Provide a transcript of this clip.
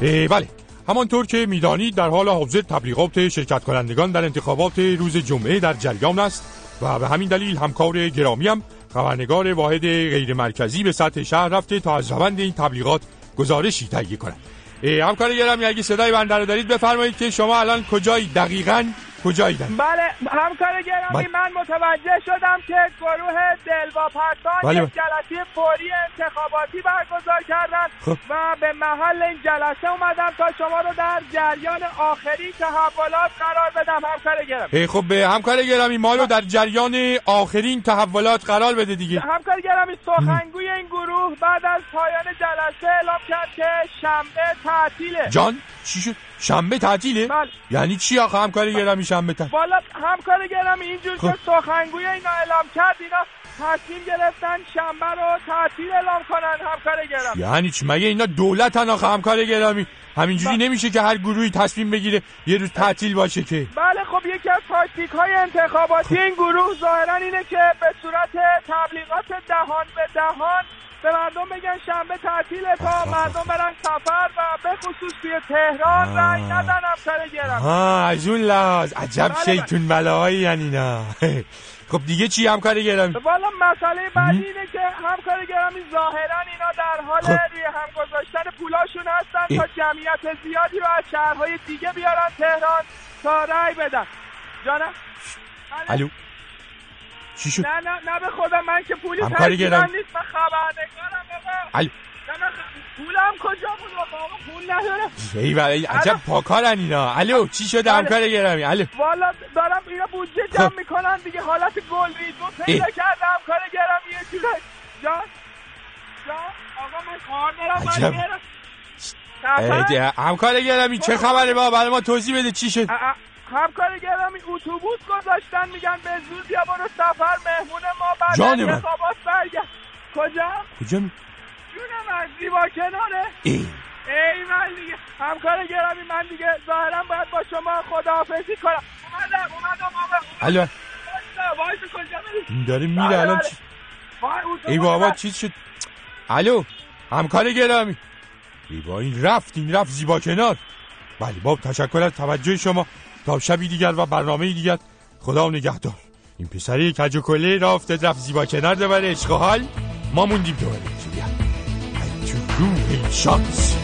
بله. همانطور که می‌دانید در حال حاضر تبلیغات شرکت کنندگان در انتخابات روز جمعه در جریان است و به همین دلیل همکار گرامی هم خبرنگار واحد غیر مرکزی به سطح شهر رفته تا از روند این تبلیغات گزارشی تهیه کنند همکار گرامی اگه صدای بنده رو دارید بفرمایید که شما الان کجایی؟ دقیقاً کجاییدن بله همکار گرامی من متوجه شدم که گروه دلوا پرتان بله. یک جلسه فوری انتخاباتی برگزار کردن خب. و به محل این جلسه اومدم تا شما رو در جریان آخری تحولات قرار بدم همکار گرامی خب به همکار گرامی ما رو در جریان آخرین تحولات قرار بده دیگه همکار گرامی سخنگوی این گروه بعد از پایان جلسه اعلام کرد که شنبه تعطیله. جان چی شد؟ شنبه تعطیله؟ بله. یعنی چی آخه همکار گرامی شنبه تعطیل؟ والا همکار گرامی اینجور خب. که سخنگوی اینا اعلام کرد اینا تصمیم گرفتن شنبه رو تعطیل اعلام کنن همکار گرامی. یعنی چی؟ مگه اینا دولتن آخه همکار گرامی؟ همینجوری نمیشه که هر گروهی تصمیم بگیره یه روز تعطیل باشه که. بله. خب یکی از تاکتیک های انتخاباتی این گروه ظاهرا اینه که به صورت تبلیغات دهان به دهان به مردم بگن شنبه تعطیله تا مردم برن سفر و به خصوص توی تهران رای ندن همکار گرامی ها از اون لحاظ. عجب بله، شیطون بلاهایی یعنی اینا. خب دیگه چی همکار گرامی؟ والا مسئله بعدی اینه که همکار گرامی ظاهرا اینا در حال خب. تا جمعیت زیادی رو از شهرهای دیگه بیارن تهران تا رای بدن. جانم؟ بله. الو. چی شد؟ نه نه نه به خدا من که پولی همکار گرامی. نیست من خبرنگارم بابا الو. نه من پولم کجا بود؟ بابا پول ندارم ای بابا، عجب. پاکارن اینا. الو چی شده بله. همکار گرامی الو. والا دارم اینا بودجه خب. جمع می‌کنن دیگه حالت گل ریزون پیدا اه. کردم کار گرم یه جوره جان. جان آقا من کار دارم. من همکار گرامی چه خبره با برای ما توضیح بده چی شد. همکار گرامی اتوبوس گذاشتن. میگن به زور بیا برو سفر. مهمون ما بعد جان من. برگرد. کجا؟ کجا؟ می جونم از زیبا کناره. ای. ای من دیگه. همکار گرامی من دیگه. ظاهرا باید با شما خداحافظی کنم. اومدم اومدم آقا الو. کجا میری؟ این داره میره بله، الان بله. چی اتوبوس ای بابا. چی شد؟ الو. همکار گرامی. ای با این رفت این رفت زیبا کنار. بله با تشکر از توجه شما. تا شبی دیگر و برنامه دیگر. خدا نگهدار. این پسری کج و کله را رفت زیبا کنار دوباره. عشق حال. ما موندیم دوباره. ای تو روح شانس.